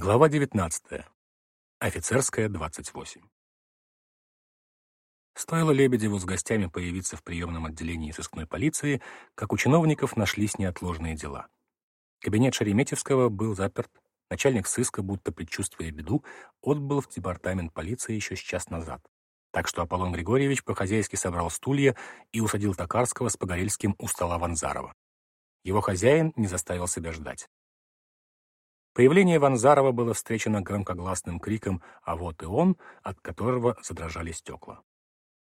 Глава 19. Офицерская, 28. Стоило Лебедеву с гостями появиться в приемном отделении сыскной полиции, как у чиновников нашлись неотложные дела. Кабинет Шереметьевского был заперт, начальник сыска, будто предчувствуя беду, отбыл в департамент полиции еще с час назад. Так что Аполлон Григорьевич по-хозяйски собрал стулья и усадил Токарского с Погорельским у стола Ванзарова. Его хозяин не заставил себя ждать. Появление Ванзарова было встречено громкогласным криком «А вот и он!», от которого задрожали стекла.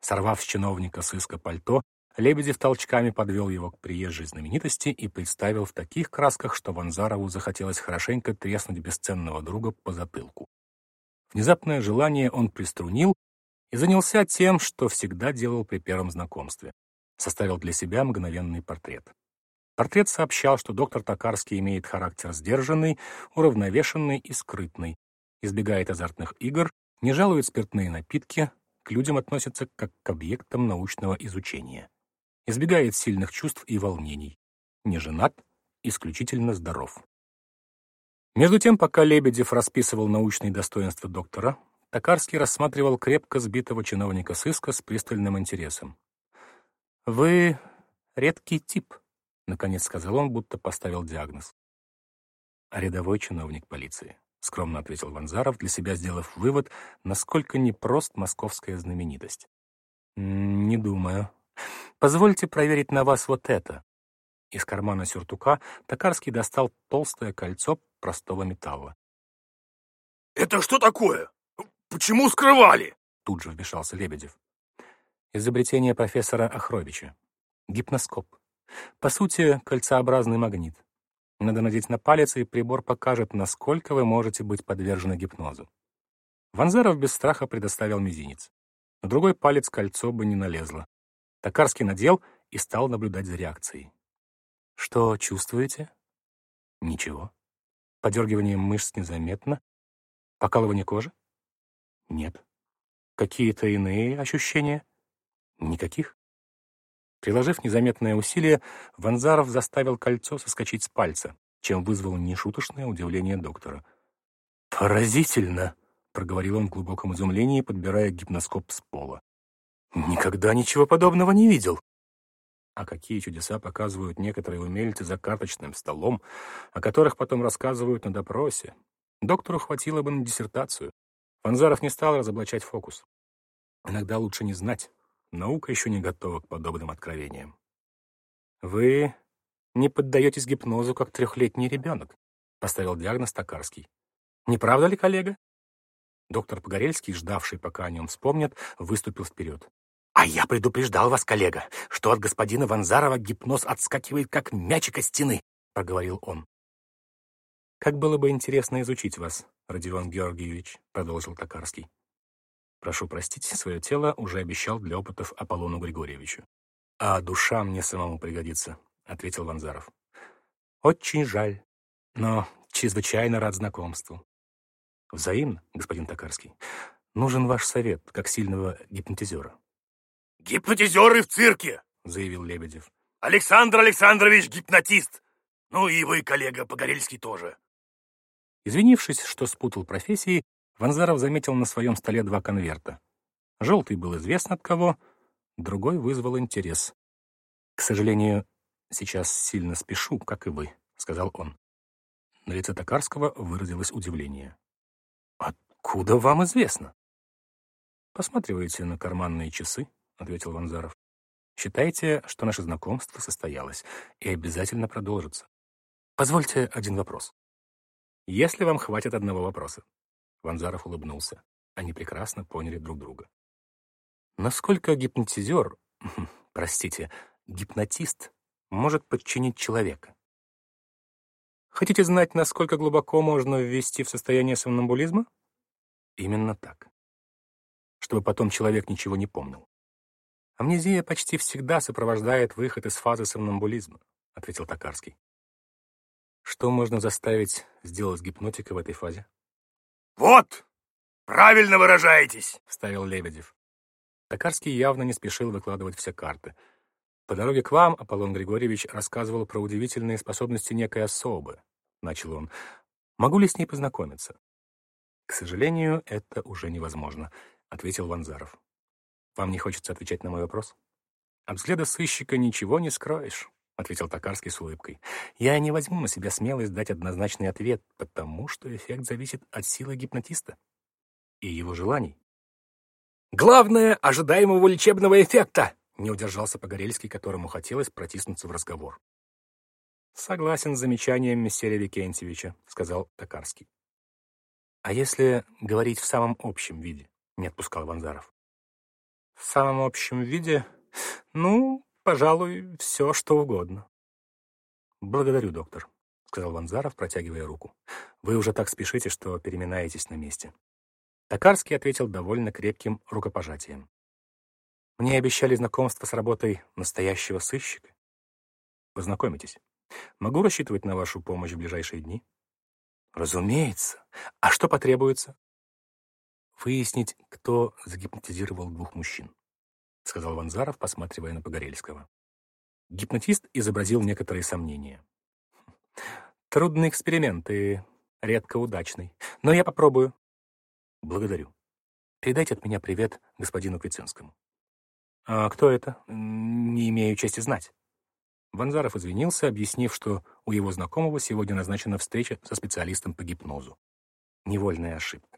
Сорвав с чиновника сыска пальто, Лебедев толчками подвел его к приезжей знаменитости и представил в таких красках, что Ванзарову захотелось хорошенько треснуть бесценного друга по затылку. Внезапное желание он приструнил и занялся тем, что всегда делал при первом знакомстве. Составил для себя мгновенный портрет. Портрет сообщал, что доктор Токарский имеет характер сдержанный, уравновешенный и скрытный, избегает азартных игр, не жалует спиртные напитки, к людям относится как к объектам научного изучения, избегает сильных чувств и волнений, не женат, исключительно здоров. Между тем, пока Лебедев расписывал научные достоинства доктора, Токарский рассматривал крепко сбитого чиновника сыска с пристальным интересом. «Вы редкий тип», — наконец сказал он, будто поставил диагноз. «А рядовой чиновник полиции», — скромно ответил Ванзаров, для себя сделав вывод, насколько непрост московская знаменитость. «Не думаю. Позвольте проверить на вас вот это». Из кармана сюртука Токарский достал толстое кольцо простого металла. «Это что такое? Почему скрывали?» Тут же вмешался Лебедев. Изобретение профессора Охровича. Гипноскоп. По сути, кольцеобразный магнит. Надо надеть на палец, и прибор покажет, насколько вы можете быть подвержены гипнозу. Ванзаров без страха предоставил мизинец. На другой палец кольцо бы не налезло. Токарский надел и стал наблюдать за реакцией. Что чувствуете? Ничего. Подергивание мышц незаметно. Покалывание кожи? Нет. Какие-то иные ощущения? Никаких. Приложив незаметное усилие, Ванзаров заставил кольцо соскочить с пальца, чем вызвал нешуточное удивление доктора. «Поразительно!» — проговорил он в глубоком изумлении, подбирая гипноскоп с пола. «Никогда ничего подобного не видел!» А какие чудеса показывают некоторые умельцы за карточным столом, о которых потом рассказывают на допросе. Доктору хватило бы на диссертацию. Ванзаров не стал разоблачать фокус. Иногда лучше не знать, Наука еще не готова к подобным откровениям. «Вы не поддаетесь гипнозу, как трехлетний ребенок», — поставил диагноз Токарский. «Не правда ли, коллега?» Доктор Погорельский, ждавший, пока о нем вспомнят, выступил вперед. «А я предупреждал вас, коллега, что от господина Ванзарова гипноз отскакивает, как мячик от стены», — проговорил он. «Как было бы интересно изучить вас, Родион Георгиевич», — продолжил Токарский. Прошу простить, свое тело уже обещал для опытов Аполлону Григорьевичу. «А душа мне самому пригодится», — ответил Ванзаров. «Очень жаль, но чрезвычайно рад знакомству». «Взаимно, господин Токарский. Нужен ваш совет, как сильного гипнотизера». «Гипнотизеры в цирке!» — заявил Лебедев. «Александр Александрович гипнотист! Ну и вы, коллега Погорельский, тоже». Извинившись, что спутал профессии, Ванзаров заметил на своем столе два конверта. Желтый был известно от кого, другой вызвал интерес. «К сожалению, сейчас сильно спешу, как и вы», — сказал он. На лице Токарского выразилось удивление. «Откуда вам известно?» «Посматривайте на карманные часы», — ответил Ванзаров. «Считайте, что наше знакомство состоялось и обязательно продолжится. Позвольте один вопрос. Если вам хватит одного вопроса, Ванзаров улыбнулся. Они прекрасно поняли друг друга. Насколько гипнотизер, простите, гипнотист может подчинить человека? Хотите знать, насколько глубоко можно ввести в состояние сомнамбулизма? Именно так. Чтобы потом человек ничего не помнил. Амнезия почти всегда сопровождает выход из фазы сомнамбулизма, ответил Токарский. Что можно заставить сделать гипнотика в этой фазе? «Вот! Правильно выражаетесь!» — вставил Лебедев. Токарский явно не спешил выкладывать все карты. «По дороге к вам Аполлон Григорьевич рассказывал про удивительные способности некой особы», — начал он. Могу ли с ней познакомиться? К сожалению, это уже невозможно, ответил Ванзаров. Вам не хочется отвечать на мой вопрос? От взгляда сыщика ничего не скроешь, ответил Токарский с улыбкой. Я не возьму на себя смелость дать однозначный ответ, потому что эффект зависит от силы гипнотиста и его желаний. Главное — ожидаемого лечебного эффекта, не удержался Погорельский, которому хотелось протиснуться в разговор. «Согласен с замечанием мессера Викентьевича», — сказал Токарский. «А если говорить в самом общем виде?» — не отпускал Ванзаров. «В самом общем виде? Ну, пожалуй, все, что угодно». «Благодарю, доктор», — сказал Ванзаров, протягивая руку. «Вы уже так спешите, что переминаетесь на месте». Токарский ответил довольно крепким рукопожатием. «Мне обещали знакомство с работой настоящего сыщика. Познакомитесь». Могу рассчитывать на вашу помощь в ближайшие дни? Разумеется. А что потребуется? Выяснить, кто загипнотизировал двух мужчин, сказал Ванзаров, посматривая на Погорельского. Гипнотист изобразил некоторые сомнения. Трудный эксперимент и редко удачный, но я попробую. Благодарю. Передайте от меня привет господину Квицинскому. А кто это? Не имею чести знать. Ванзаров извинился, объяснив, что у его знакомого сегодня назначена встреча со специалистом по гипнозу. Невольная ошибка.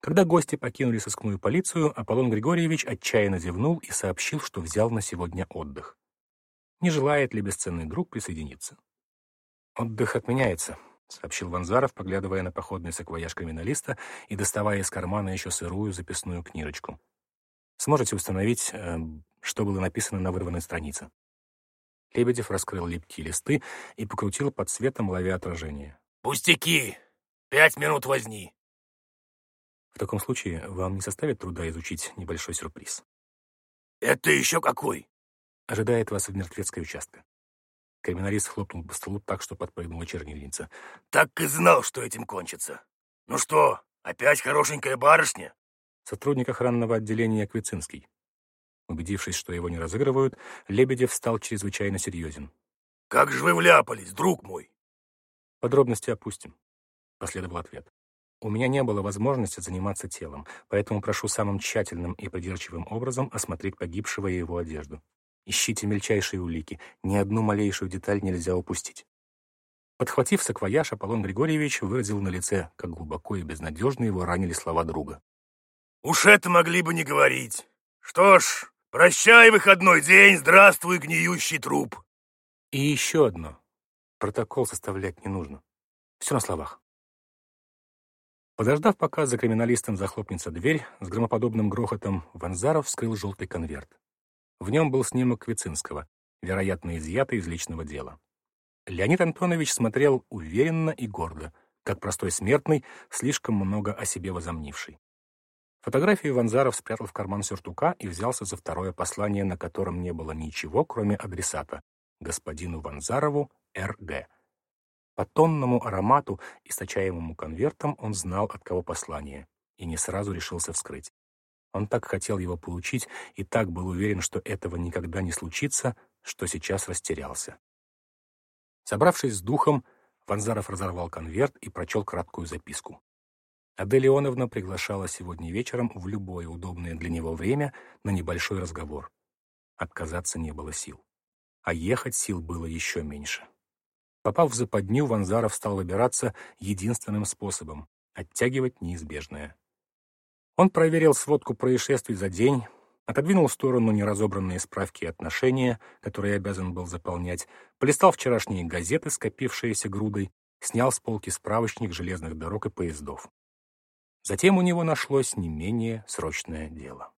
Когда гости покинули сыскную полицию, Аполлон Григорьевич отчаянно зевнул и сообщил, что взял на сегодня отдых. Не желает ли бесценный друг присоединиться? «Отдых отменяется», — сообщил Ванзаров, поглядывая на походный саквояж криминалиста и доставая из кармана еще сырую записную книжечку. «Сможете установить, э, что было написано на вырванной странице?» Лебедев раскрыл липкие листы и покрутил под светом, ловя отражение. «Пустяки! Пять минут возни!» В таком случае вам не составит труда изучить небольшой сюрприз. «Это еще какой?» Ожидает вас в мертвецкой участке. Криминалист хлопнул по столу так, что подпрыгнула чернильница. «Так и знал, что этим кончится. Ну что, опять хорошенькая барышня?» Сотрудник охранного отделения Квицинский. Убедившись, что его не разыгрывают, Лебедев стал чрезвычайно серьезен. «Как же вы вляпались, друг мой?» «Подробности опустим», — последовал ответ. «У меня не было возможности заниматься телом, поэтому прошу самым тщательным и придирчивым образом осмотреть погибшего и его одежду. Ищите мельчайшие улики, ни одну малейшую деталь нельзя упустить». Подхватив саквояж, Аполлон Григорьевич выразил на лице, как глубоко и безнадежно его ранили слова друга. «Уж это могли бы не говорить. Что ж, Прощай, выходной день, здравствуй, гниющий труп. И еще одно. Протокол составлять не нужно. Все на словах. Подождав, пока за криминалистом захлопнется дверь, с громоподобным грохотом Ванзаров вскрыл желтый конверт. В нем был снимок Квицинского, вероятно, изъятый из личного дела. Леонид Антонович смотрел уверенно и гордо, как простой смертный, слишком много о себе возомнивший. Фотографию Ванзаров спрятал в карман сюртука и взялся за второе послание, на котором не было ничего, кроме адресата — господину Ванзарову, Р.Г. По тонному аромату, источаемому конвертом, он знал, от кого послание, и не сразу решился вскрыть. Он так хотел его получить и так был уверен, что этого никогда не случится, что сейчас растерялся. Собравшись с духом, Ванзаров разорвал конверт и прочел краткую записку. Адель Ионовна приглашала сегодня вечером в любое удобное для него время на небольшой разговор. Отказаться не было сил. А ехать сил было еще меньше. Попав в западню, Ванзаров стал выбираться единственным способом — оттягивать неизбежное. Он проверил сводку происшествий за день, отодвинул в сторону неразобранные справки и отношения, которые обязан был заполнять, полистал вчерашние газеты, скопившиеся грудой, снял с полки справочник железных дорог и поездов. Затем у него нашлось не менее срочное дело.